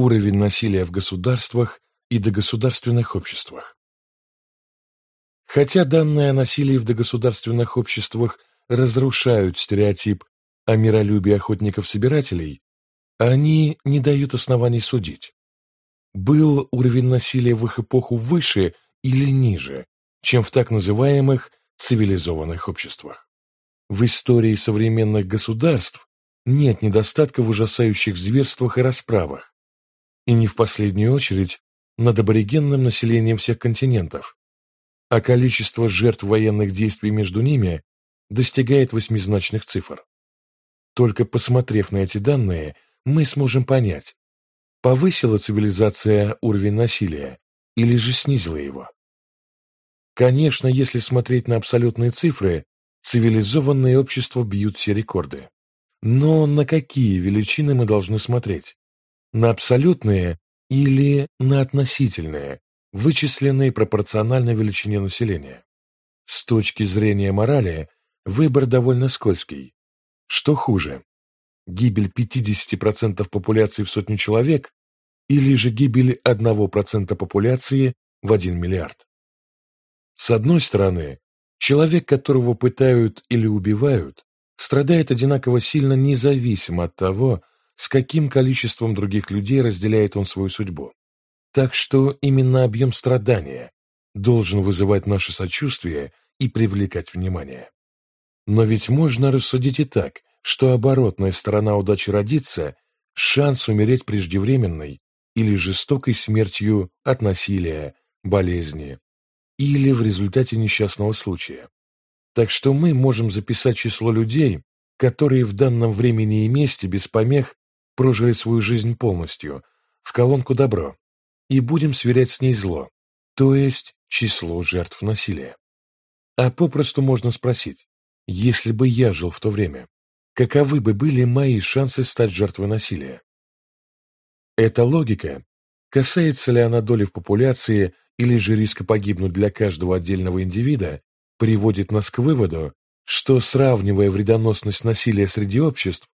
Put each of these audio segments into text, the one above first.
Уровень насилия в государствах и догосударственных обществах. Хотя данные о насилии в догосударственных обществах разрушают стереотип о миролюбии охотников-собирателей, они не дают оснований судить. Был уровень насилия в их эпоху выше или ниже, чем в так называемых цивилизованных обществах. В истории современных государств нет недостатка в ужасающих зверствах и расправах, и не в последнюю очередь над аборигенным населением всех континентов, а количество жертв военных действий между ними достигает восьмизначных цифр. Только посмотрев на эти данные, мы сможем понять, повысила цивилизация уровень насилия или же снизила его. Конечно, если смотреть на абсолютные цифры, цивилизованные общества бьют все рекорды. Но на какие величины мы должны смотреть? На абсолютные или на относительные, вычисленные пропорционально величине населения? С точки зрения морали, выбор довольно скользкий. Что хуже? Гибель 50% популяции в сотню человек или же гибель 1% популяции в 1 миллиард? С одной стороны, человек, которого пытают или убивают, страдает одинаково сильно независимо от того, с каким количеством других людей разделяет он свою судьбу. Так что именно объем страдания должен вызывать наше сочувствие и привлекать внимание. Но ведь можно рассудить и так, что оборотная сторона удачи родиться – шанс умереть преждевременной или жестокой смертью от насилия, болезни или в результате несчастного случая. Так что мы можем записать число людей, которые в данном времени и месте без помех прожили свою жизнь полностью, в колонку «добро», и будем сверять с ней зло, то есть число жертв насилия. А попросту можно спросить, если бы я жил в то время, каковы бы были мои шансы стать жертвой насилия? Эта логика, касается ли она доли в популяции или же риска погибнуть для каждого отдельного индивида, приводит нас к выводу, что, сравнивая вредоносность насилия среди обществ,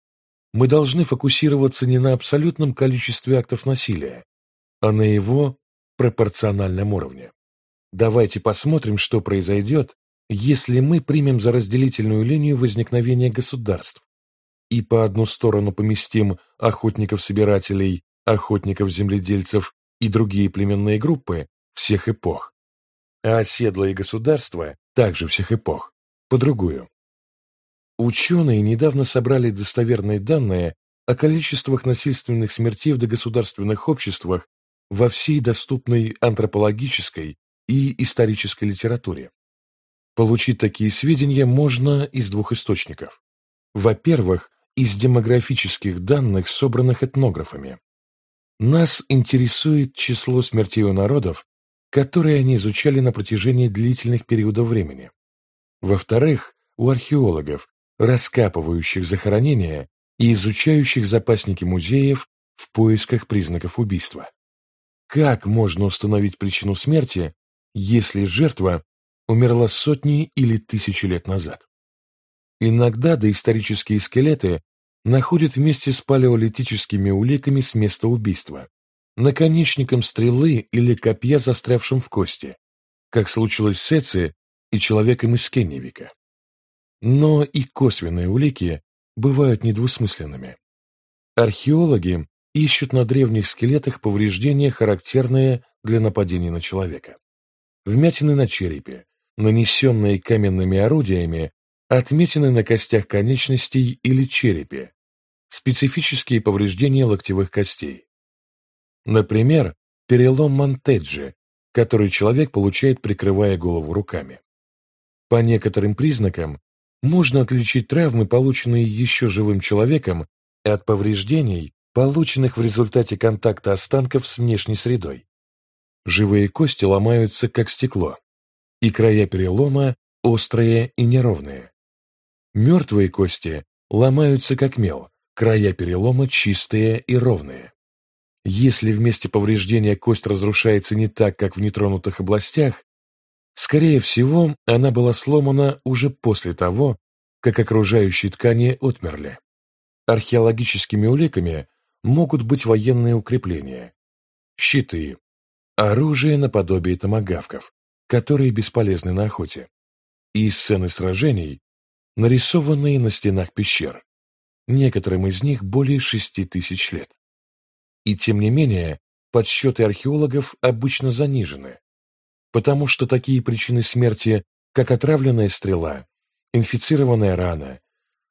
мы должны фокусироваться не на абсолютном количестве актов насилия, а на его пропорциональном уровне. Давайте посмотрим, что произойдет, если мы примем за разделительную линию возникновения государств и по одну сторону поместим охотников-собирателей, охотников-земледельцев и другие племенные группы, всех эпох, а оседлые государства также всех эпох, по другую. Ученые недавно собрали достоверные данные о количествах насильственных смертей в догосударственных обществах во всей доступной антропологической и исторической литературе. Получить такие сведения можно из двух источников. Во-первых, из демографических данных, собранных этнографами. Нас интересует число смертей у народов, которые они изучали на протяжении длительных периодов времени. Во-вторых, у археологов, раскапывающих захоронения и изучающих запасники музеев в поисках признаков убийства. Как можно установить причину смерти, если жертва умерла сотни или тысячи лет назад? Иногда доисторические скелеты находят вместе с палеолитическими уликами с места убийства, наконечником стрелы или копья, застрявшим в кости, как случилось с Эци и человеком из Кенневика. Но и косвенные улики бывают недвусмысленными. Археологи ищут на древних скелетах повреждения, характерные для нападений на человека. Вмятины на черепе, нанесенные каменными орудиями, отметины на костях конечностей или черепе, специфические повреждения локтевых костей. Например, перелом Монтеджи, который человек получает, прикрывая голову руками. По некоторым признакам можно отличить травмы, полученные еще живым человеком, от повреждений, полученных в результате контакта останков с внешней средой. Живые кости ломаются, как стекло, и края перелома острые и неровные. Мертвые кости ломаются, как мел, края перелома чистые и ровные. Если в повреждения кость разрушается не так, как в нетронутых областях, скорее всего, она была сломана уже после того, как окружающие ткани отмерли. Археологическими уликами могут быть военные укрепления, щиты, оружие наподобие томагавков, которые бесполезны на охоте, и сцены сражений, нарисованные на стенах пещер, некоторым из них более шести тысяч лет. И тем не менее, подсчеты археологов обычно занижены, потому что такие причины смерти, как отравленная стрела, инфицированная рана,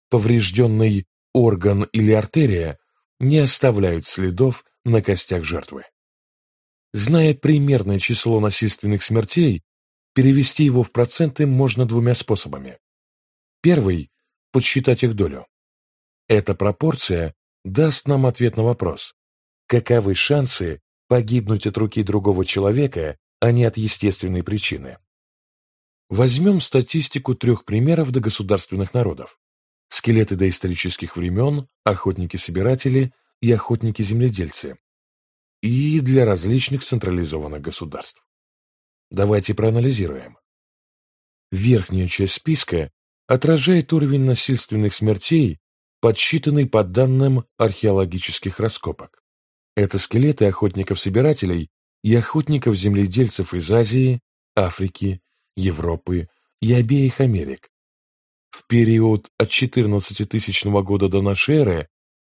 поврежденный орган или артерия, не оставляют следов на костях жертвы. Зная примерное число насильственных смертей, перевести его в проценты можно двумя способами. Первый – подсчитать их долю. Эта пропорция даст нам ответ на вопрос, каковы шансы погибнуть от руки другого человека, а не от естественной причины. Возьмем статистику трех примеров догосударственных народов. Скелеты доисторических времен, охотники-собиратели и охотники-земледельцы, и для различных централизованных государств. Давайте проанализируем. Верхняя часть списка отражает уровень насильственных смертей, подсчитанный по данным археологических раскопок. Это скелеты охотников-собирателей и охотников-земледельцев из Азии, Африки, Европы и обеих Америк. В период от 14 тысячного года до нашей эры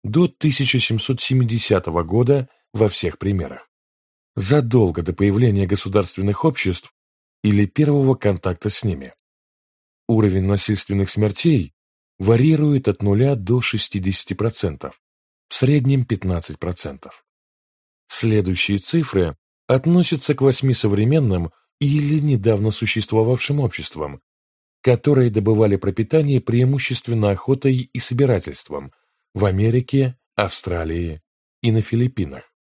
до 1770 года во всех примерах. Задолго до появления государственных обществ или первого контакта с ними. Уровень насильственных смертей варьирует от 0 до 60%, в среднем 15%. Следующие цифры относятся к восьми современным или недавно существовавшим обществам, которые добывали пропитание преимущественно охотой и собирательством в Америке, Австралии и на Филиппинах.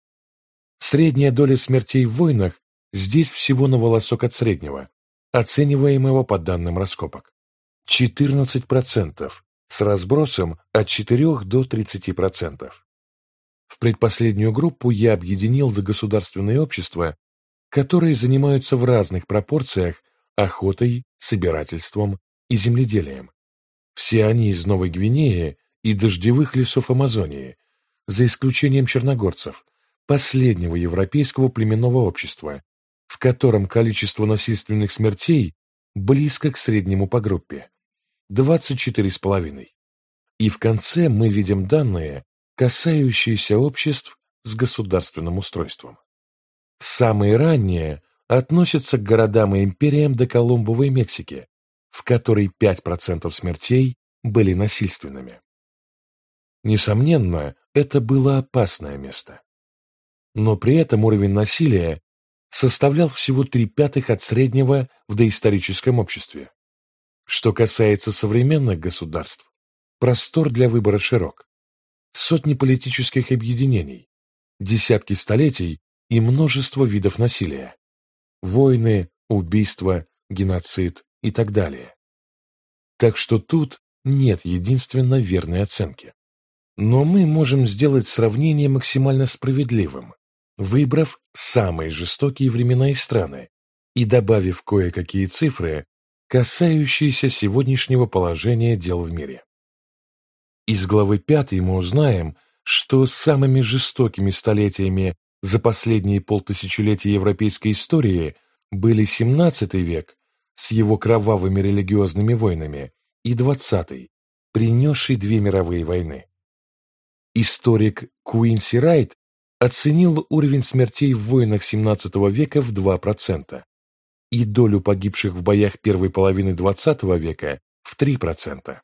Средняя доля смертей в войнах здесь всего на волосок от среднего, оцениваемого по данным раскопок. 14% с разбросом от 4 до 30%. В предпоследнюю группу я объединил догосударственные общества, которые занимаются в разных пропорциях охотой, собирательством и земледелием. Все они из Новой Гвинеи и дождевых лесов Амазонии, за исключением черногорцев, последнего европейского племенного общества, в котором количество насильственных смертей близко к среднему по группе – 24,5. И в конце мы видим данные, касающиеся обществ с государственным устройством. Самые ранние относятся к городам и империям до Колумбовой Мексики, в которой 5% смертей были насильственными. Несомненно, это было опасное место но при этом уровень насилия составлял всего три пятых от среднего в доисторическом обществе. Что касается современных государств, простор для выбора широк. Сотни политических объединений, десятки столетий и множество видов насилия. Войны, убийства, геноцид и так далее. Так что тут нет единственно верной оценки. Но мы можем сделать сравнение максимально справедливым, выбрав самые жестокие времена и страны и добавив кое-какие цифры, касающиеся сегодняшнего положения дел в мире. Из главы 5 мы узнаем, что самыми жестокими столетиями за последние полтысячелетия европейской истории были XVII век с его кровавыми религиозными войнами и XX, принесший две мировые войны. Историк Куинси Райт оценил уровень смертей в войнах XVII века в 2% и долю погибших в боях первой половины XX века в 3%.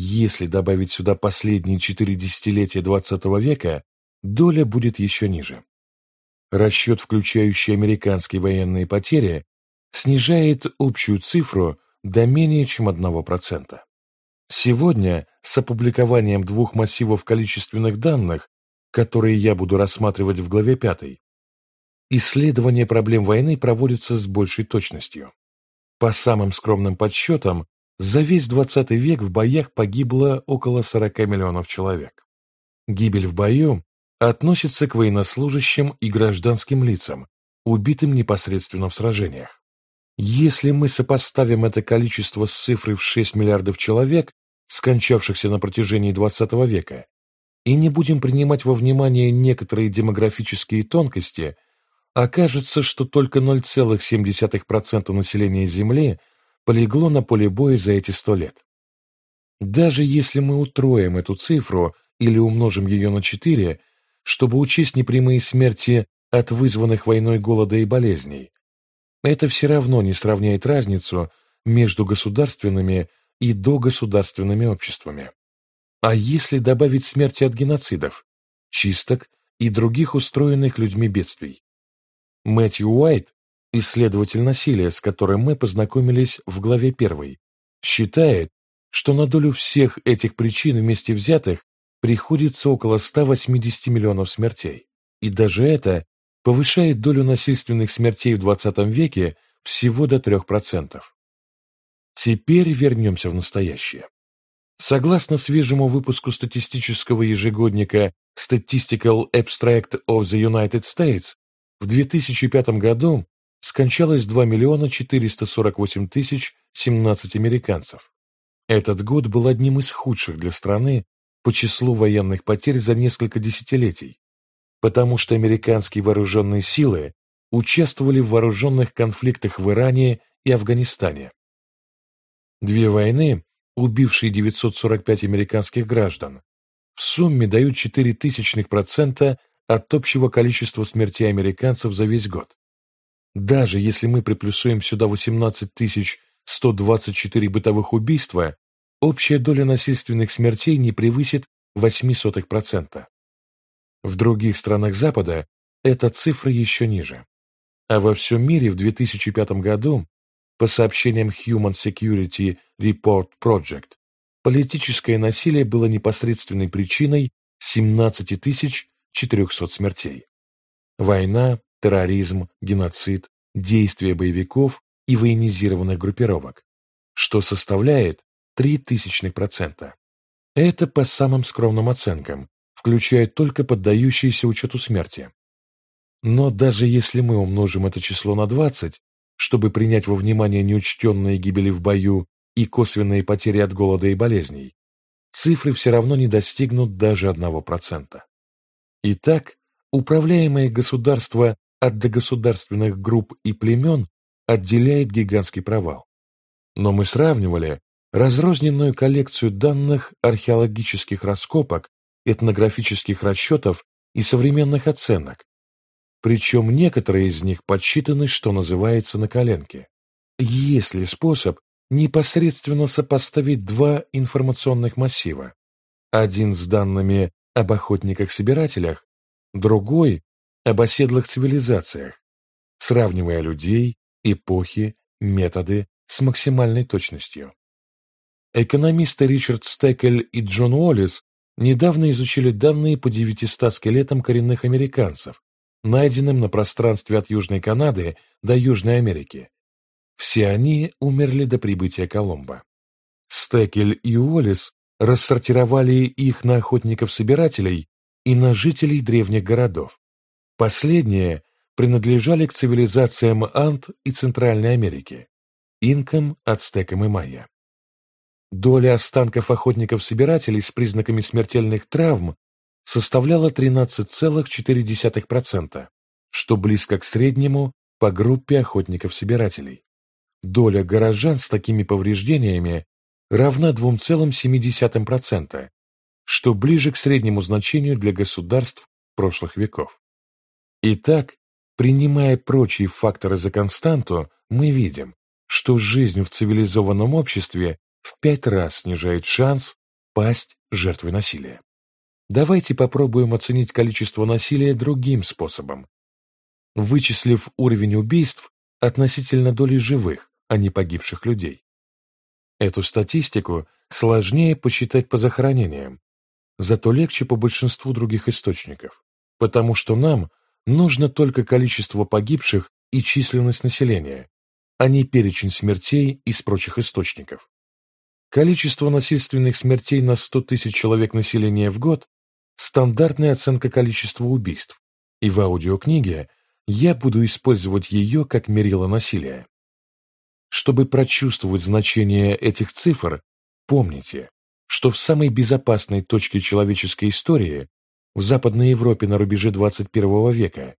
Если добавить сюда последние четыре десятилетия XX века, доля будет еще ниже. Расчет, включающий американские военные потери, снижает общую цифру до менее чем 1%. Сегодня с опубликованием двух массивов количественных данных которые я буду рассматривать в главе 5, исследование проблем войны проводится с большей точностью. По самым скромным подсчетам, за весь XX век в боях погибло около 40 миллионов человек. Гибель в бою относится к военнослужащим и гражданским лицам, убитым непосредственно в сражениях. Если мы сопоставим это количество с цифрой в 6 миллиардов человек, скончавшихся на протяжении XX века, и не будем принимать во внимание некоторые демографические тонкости, окажется, что только 0,7% населения Земли полегло на поле боя за эти сто лет. Даже если мы утроим эту цифру или умножим ее на 4, чтобы учесть непрямые смерти от вызванных войной голода и болезней, это все равно не сравняет разницу между государственными и догосударственными обществами. А если добавить смерти от геноцидов, чисток и других устроенных людьми бедствий? Мэтью Уайт, исследователь насилия, с которым мы познакомились в главе 1, считает, что на долю всех этих причин вместе взятых приходится около 180 миллионов смертей. И даже это повышает долю насильственных смертей в 20 веке всего до 3%. Теперь вернемся в настоящее. Согласно свежему выпуску статистического ежегодника Statistical Abstract of the United States, в 2005 году скончалось 2 миллиона 448 тысяч 17 американцев. Этот год был одним из худших для страны по числу военных потерь за несколько десятилетий, потому что американские вооруженные силы участвовали в вооруженных конфликтах в Иране и Афганистане. Две войны, убившие 945 американских граждан, в сумме дают 0,04% от общего количества смертей американцев за весь год. Даже если мы приплюсуем сюда 18 124 бытовых убийства, общая доля насильственных смертей не превысит 0,08%. В других странах Запада эта цифра еще ниже. А во всем мире в 2005 году, по сообщениям Human Security Report Project, политическое насилие было непосредственной причиной 17 400 смертей. Война, терроризм, геноцид, действия боевиков и военизированных группировок, что составляет 0,03%. Это по самым скромным оценкам, включая только поддающиеся учету смерти. Но даже если мы умножим это число на 20, чтобы принять во внимание неучтенные гибели в бою и косвенные потери от голода и болезней, цифры все равно не достигнут даже 1%. Итак, управляемое государство от догосударственных групп и племен отделяет гигантский провал. Но мы сравнивали разрозненную коллекцию данных археологических раскопок этнографических расчетов и современных оценок, причем некоторые из них подсчитаны, что называется, на коленке. Есть ли способ непосредственно сопоставить два информационных массива? Один с данными об охотниках-собирателях, другой – об оседлых цивилизациях, сравнивая людей, эпохи, методы с максимальной точностью. Экономисты Ричард Стекель и Джон Уоллес недавно изучили данные по 900 скелетам коренных американцев, найденным на пространстве от Южной Канады до Южной Америки. Все они умерли до прибытия Колумба. Стекель и Уоллес рассортировали их на охотников-собирателей и на жителей древних городов. Последние принадлежали к цивилизациям Ант и Центральной Америки, инкам, ацтекам и майя. Доля останков охотников-собирателей с признаками смертельных травм составляла 13,4%, что близко к среднему по группе охотников-собирателей. Доля горожан с такими повреждениями равна 2,7%, что ближе к среднему значению для государств прошлых веков. Итак, принимая прочие факторы за константу, мы видим, что жизнь в цивилизованном обществе в пять раз снижает шанс пасть жертвой насилия. Давайте попробуем оценить количество насилия другим способом, вычислив уровень убийств относительно доли живых, а не погибших людей. Эту статистику сложнее посчитать по захоронениям, зато легче по большинству других источников, потому что нам нужно только количество погибших и численность населения, а не перечень смертей из прочих источников. Количество насильственных смертей на 100 тысяч человек населения в год – стандартная оценка количества убийств, и в аудиокниге я буду использовать ее как мерило насилия. Чтобы прочувствовать значение этих цифр, помните, что в самой безопасной точке человеческой истории, в Западной Европе на рубеже 21 века,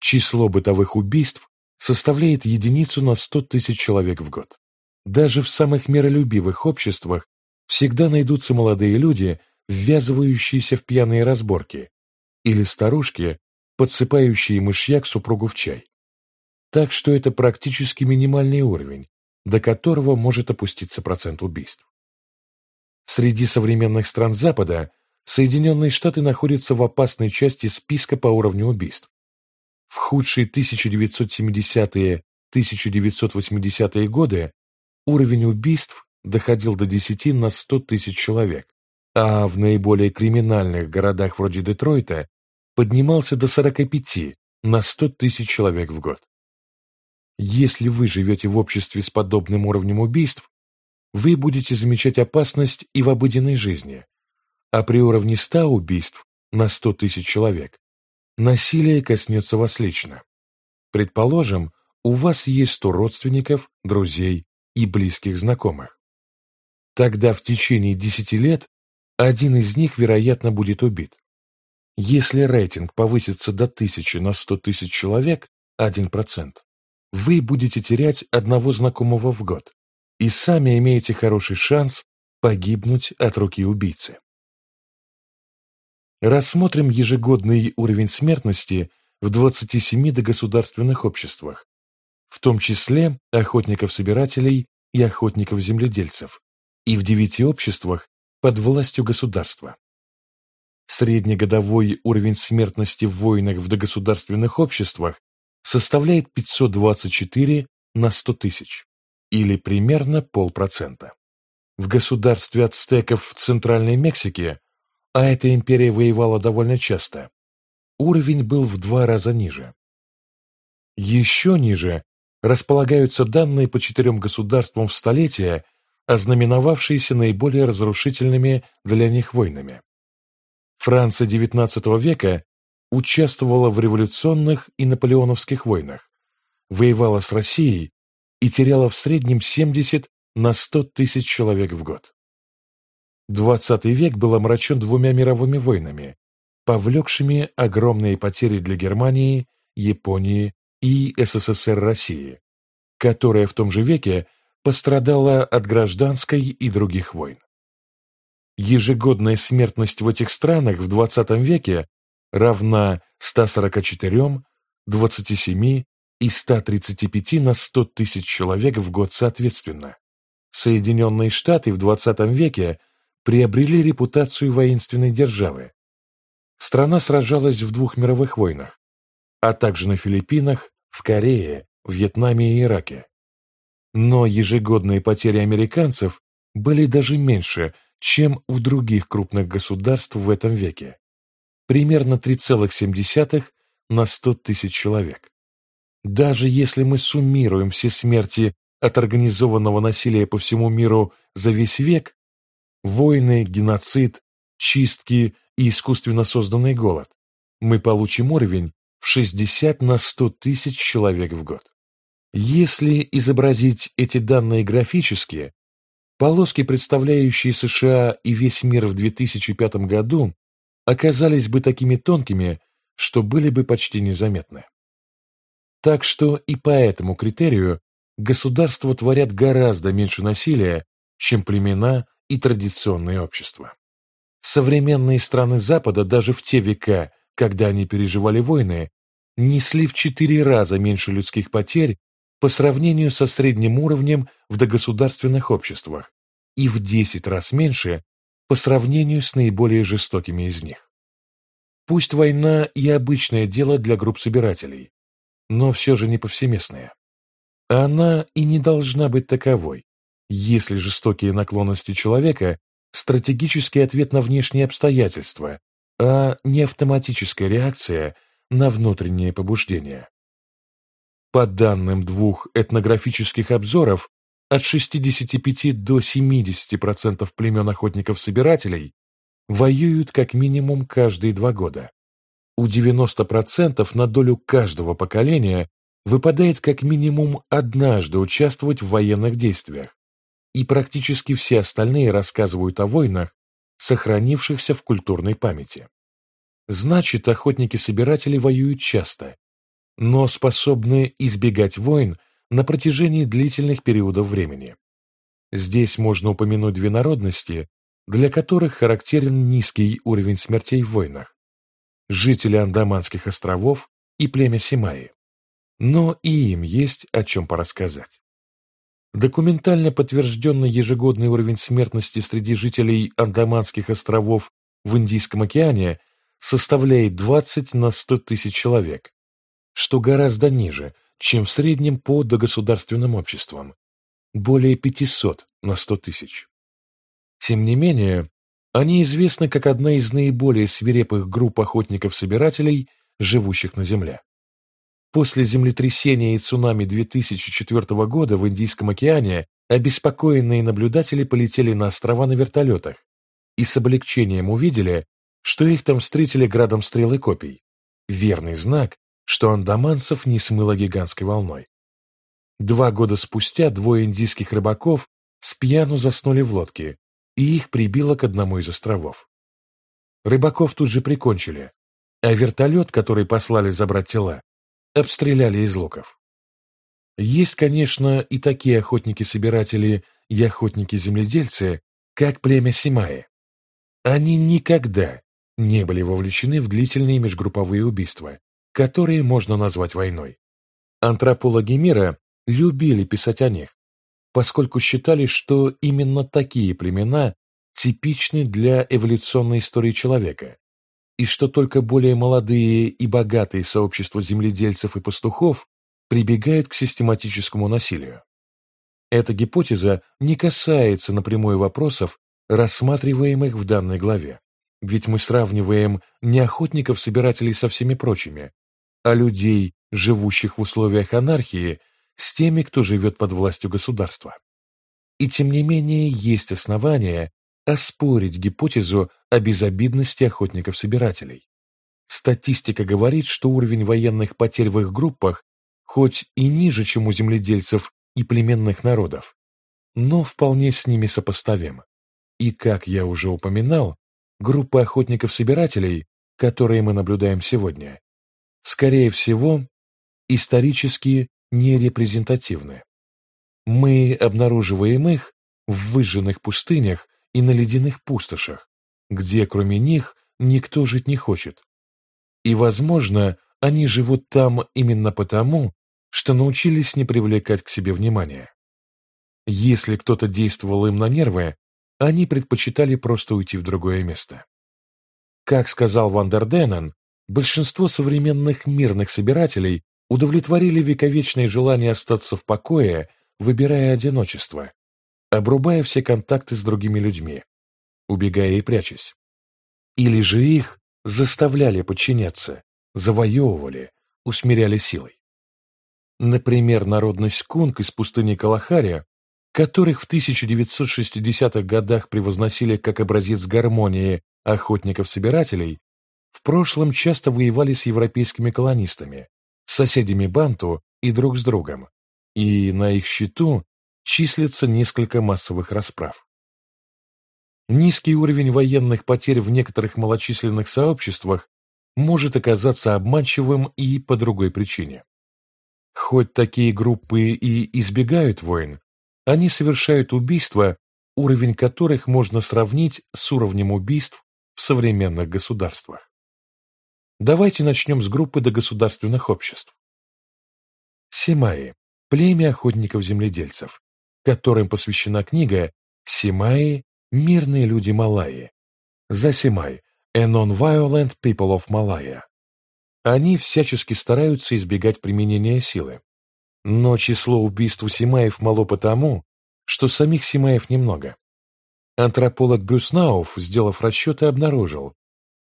число бытовых убийств составляет единицу на 100 тысяч человек в год. Даже в самых миролюбивых обществах всегда найдутся молодые люди, ввязывающиеся в пьяные разборки, или старушки, подсыпающие мышьяк супругу в чай. Так что это практически минимальный уровень, до которого может опуститься процент убийств. Среди современных стран Запада Соединенные Штаты находятся в опасной части списка по уровню убийств. В худшие 1970-1980-е годы уровень убийств доходил до 10 на 100 тысяч человек, а в наиболее криминальных городах вроде Детройта поднимался до 45 на 100 тысяч человек в год. Если вы живете в обществе с подобным уровнем убийств, вы будете замечать опасность и в обыденной жизни, а при уровне 100 убийств на 100 тысяч человек насилие коснется вас лично. Предположим, у вас есть 100 родственников, друзей и близких знакомых. Тогда в течение 10 лет один из них, вероятно, будет убит. Если рейтинг повысится до 1000 на 100 тысяч человек, 1%, вы будете терять одного знакомого в год и сами имеете хороший шанс погибнуть от руки убийцы. Рассмотрим ежегодный уровень смертности в 27 догосударственных обществах, в том числе охотников-собирателей и охотников-земледельцев, и в девяти обществах под властью государства. Среднегодовой уровень смертности в войнах в догосударственных обществах составляет 524 на 100 тысяч, или примерно полпроцента. В государстве ацтеков в Центральной Мексике, а эта империя воевала довольно часто, уровень был в два раза ниже. Еще ниже располагаются данные по четырем государствам в столетия, ознаменовавшиеся наиболее разрушительными для них войнами. Франция XIX века участвовала в революционных и наполеоновских войнах, воевала с Россией и теряла в среднем 70 на 100 тысяч человек в год. XX век был омрачен двумя мировыми войнами, повлекшими огромные потери для Германии, Японии и СССР России, которая в том же веке пострадала от гражданской и других войн. Ежегодная смертность в этих странах в XX веке равна 144, 27 и 135 на 100 тысяч человек в год соответственно. Соединенные Штаты в XX веке приобрели репутацию воинственной державы. Страна сражалась в двух мировых войнах, а также на Филиппинах, в Корее, Вьетнаме и Ираке. Но ежегодные потери американцев были даже меньше, чем у других крупных государств в этом веке. Примерно 3,7 на 100 тысяч человек. Даже если мы суммируем все смерти от организованного насилия по всему миру за весь век, войны, геноцид, чистки и искусственно созданный голод, мы получим уровень в 60 на 100 тысяч человек в год. Если изобразить эти данные графически, Полоски, представляющие США и весь мир в 2005 году, оказались бы такими тонкими, что были бы почти незаметны. Так что и по этому критерию государства творят гораздо меньше насилия, чем племена и традиционные общества. Современные страны Запада даже в те века, когда они переживали войны, несли в четыре раза меньше людских потерь по сравнению со средним уровнем в догосударственных обществах и в 10 раз меньше по сравнению с наиболее жестокими из них. Пусть война и обычное дело для групп собирателей, но все же не повсеместная. Она и не должна быть таковой, если жестокие наклонности человека – стратегический ответ на внешние обстоятельства, а не автоматическая реакция на внутренние побуждения. По данным двух этнографических обзоров, от 65 до 70% племен охотников-собирателей воюют как минимум каждые два года. У 90% на долю каждого поколения выпадает как минимум однажды участвовать в военных действиях, и практически все остальные рассказывают о войнах, сохранившихся в культурной памяти. Значит, охотники-собиратели воюют часто, но способны избегать войн на протяжении длительных периодов времени. Здесь можно упомянуть две народности, для которых характерен низкий уровень смертей в войнах. Жители Андаманских островов и племя Симаи. Но и им есть о чем порассказать. Документально подтвержденный ежегодный уровень смертности среди жителей Андаманских островов в Индийском океане составляет 20 на 100 тысяч человек, что гораздо ниже, чем в среднем по догосударственным обществам, более 500 на 100 тысяч. Тем не менее, они известны как одна из наиболее свирепых групп охотников-собирателей, живущих на Земле. После землетрясения и цунами 2004 года в Индийском океане обеспокоенные наблюдатели полетели на острова на вертолетах и с облегчением увидели, что их там встретили градом стрел и копий. Верный знак, что андаманцев не смыло гигантской волной. Два года спустя двое индийских рыбаков с пьяну заснули в лодке, и их прибило к одному из островов. Рыбаков тут же прикончили, а вертолет, который послали забрать тела, обстреляли из луков. Есть, конечно, и такие охотники-собиратели и охотники-земледельцы, как племя Симаи. Они никогда не были вовлечены в длительные межгрупповые убийства, которые можно назвать войной. Антропологи мира любили писать о них, поскольку считали, что именно такие племена типичны для эволюционной истории человека, и что только более молодые и богатые сообщества земледельцев и пастухов прибегают к систематическому насилию. Эта гипотеза не касается напрямую вопросов, рассматриваемых в данной главе, ведь мы сравниваем не охотников-собирателей со всеми прочими, а людей, живущих в условиях анархии, с теми, кто живет под властью государства. И тем не менее есть основания оспорить гипотезу о безобидности охотников-собирателей. Статистика говорит, что уровень военных потерь в их группах хоть и ниже, чем у земледельцев и племенных народов, но вполне с ними сопоставим. И, как я уже упоминал, группы охотников-собирателей, которые мы наблюдаем сегодня, скорее всего, исторически нерепрезентативны. Мы обнаруживаем их в выжженных пустынях и на ледяных пустошах, где кроме них никто жить не хочет. И, возможно, они живут там именно потому, что научились не привлекать к себе внимания. Если кто-то действовал им на нервы, они предпочитали просто уйти в другое место. Как сказал Вандерденен, большинство современных мирных собирателей удовлетворили вековечное желание остаться в покое, выбирая одиночество, обрубая все контакты с другими людьми, убегая и прячась. Или же их заставляли подчиняться, завоевывали, усмиряли силой. Например, народность кунг из пустыни Калахари, которых в 1960-х годах превозносили как образец гармонии охотников-собирателей, в прошлом часто воевали с европейскими колонистами, соседями Банту и друг с другом, и на их счету числится несколько массовых расправ. Низкий уровень военных потерь в некоторых малочисленных сообществах может оказаться обманчивым и по другой причине. Хоть такие группы и избегают войн, они совершают убийства, уровень которых можно сравнить с уровнем убийств в современных государствах. Давайте начнем с группы догосударственных обществ. Симаи – племя охотников-земледельцев, которым посвящена книга «Симаи – мирные люди Малайи». За Симай – A Non-Violent People of Malaya. Они всячески стараются избегать применения силы. Но число убийств у Симаев мало потому, что самих Симаев немного. Антрополог Брюс Науф, сделав расчеты, обнаружил,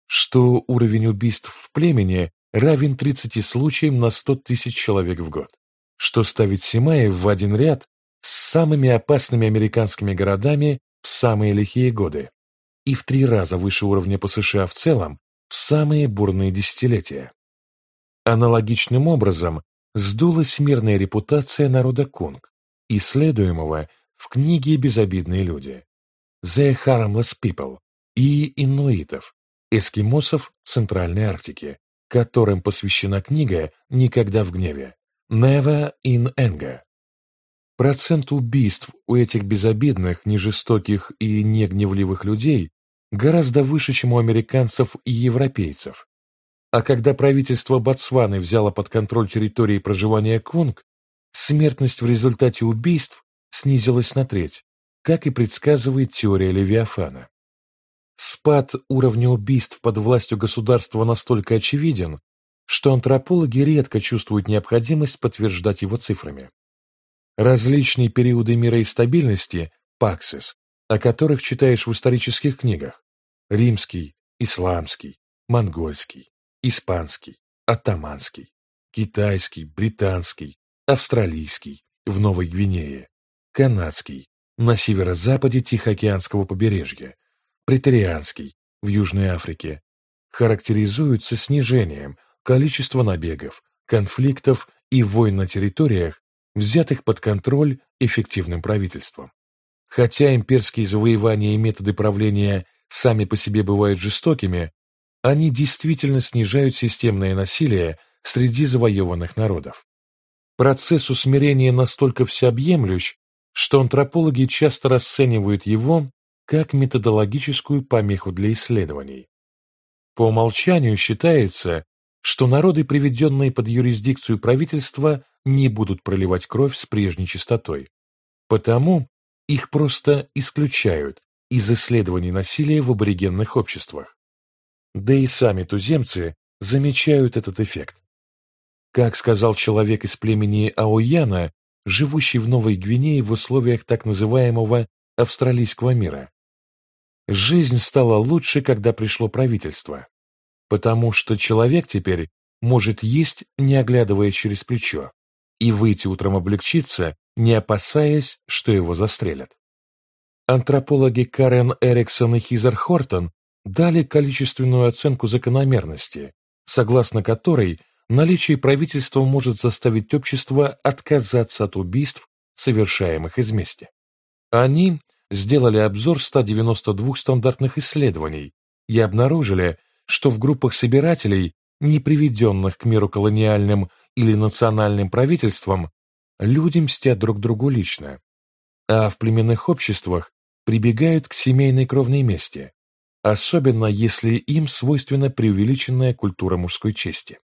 что уровень убийств в племени равен 30 случаям на 100 тысяч человек в год, что ставит Симаев в один ряд с самыми опасными американскими городами в самые лихие годы и в три раза выше уровня по США в целом в самые бурные десятилетия. Аналогичным образом сдулась мирная репутация народа Кунг, исследуемого в книге «Безобидные люди» «The Harmless People» и инуитов, эскимосов Центральной Арктики, которым посвящена книга «Никогда в гневе» «Never in Anger». Процент убийств у этих безобидных, нежестоких и негневливых людей гораздо выше, чем у американцев и европейцев. А когда правительство Ботсваны взяло под контроль территории проживания Кунг, смертность в результате убийств снизилась на треть, как и предсказывает теория Левиафана. Спад уровня убийств под властью государства настолько очевиден, что антропологи редко чувствуют необходимость подтверждать его цифрами. Различные периоды мира и стабильности, паксис, о которых читаешь в исторических книгах, римский, исламский, монгольский, испанский, атаманский, китайский, британский, австралийский, в Новой Гвинее, канадский, на северо-западе Тихоокеанского побережья, претерианский, в Южной Африке, характеризуются снижением количества набегов, конфликтов и войн на территориях, взятых под контроль эффективным правительством. Хотя имперские завоевания и методы правления сами по себе бывают жестокими, они действительно снижают системное насилие среди завоеванных народов. Процесс усмирения настолько всеобъемлющ, что антропологи часто расценивают его как методологическую помеху для исследований. По умолчанию считается, что народы, приведенные под юрисдикцию правительства, не будут проливать кровь с прежней частотой. Потому их просто исключают из исследований насилия в аборигенных обществах. Да и сами туземцы замечают этот эффект. Как сказал человек из племени Аояна, живущий в Новой Гвинее в условиях так называемого австралийского мира, Жизнь стала лучше, когда пришло правительство, потому что человек теперь может есть, не оглядывая через плечо, и выйти утром облегчиться, не опасаясь, что его застрелят. Антропологи Карен Эриксон и Хизер Хортон дали количественную оценку закономерности, согласно которой наличие правительства может заставить общество отказаться от убийств, совершаемых из мести. Они сделали обзор 192 стандартных исследований и обнаружили, что в группах собирателей, не приведенных к миру колониальным или национальным правительствам, люди мстят друг другу лично, а в племенных обществах прибегают к семейной кровной мести, особенно если им свойственна преувеличенная культура мужской чести.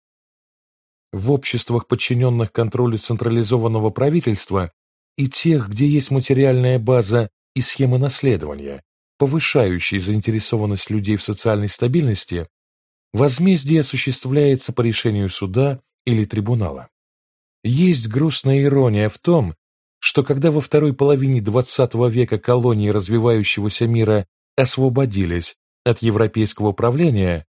В обществах, подчиненных контролю централизованного правительства, и тех, где есть материальная база и схемы наследования, повышающие заинтересованность людей в социальной стабильности, возмездие осуществляется по решению суда или трибунала. Есть грустная ирония в том, что когда во второй половине XX века колонии развивающегося мира освободились от европейского правления,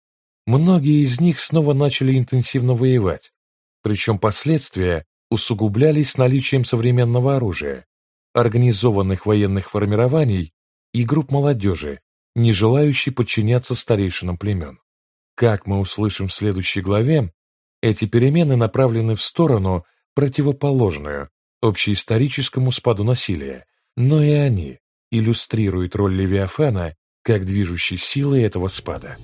многие из них снова начали интенсивно воевать, причем последствия усугублялись наличием современного оружия, организованных военных формирований и групп молодежи, не желающей подчиняться старейшинам племен. Как мы услышим в следующей главе, эти перемены направлены в сторону, противоположную общеисторическому спаду насилия, но и они иллюстрируют роль Левиафана как движущей силы этого спада.